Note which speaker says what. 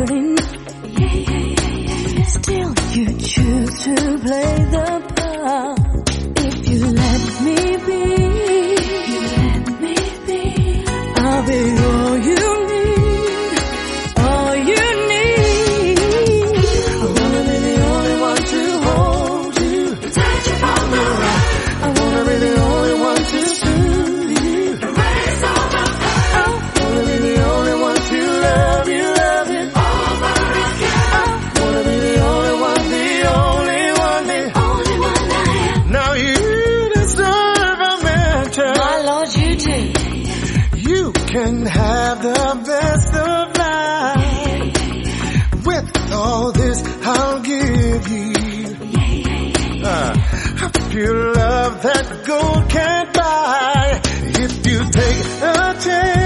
Speaker 1: hurting. Still, you choose to play the part. If you let me be, you let me be. I'll
Speaker 2: be. can have the best of life. With all this, I'll give you. Uh, love that gold can't buy. If you take a chance.